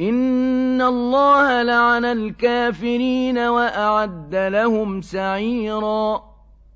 إِنَّ اللَّهَ لَعَنَ الْكَافِرِينَ وَأَعَدَّ لَهُمْ سَعِيرًا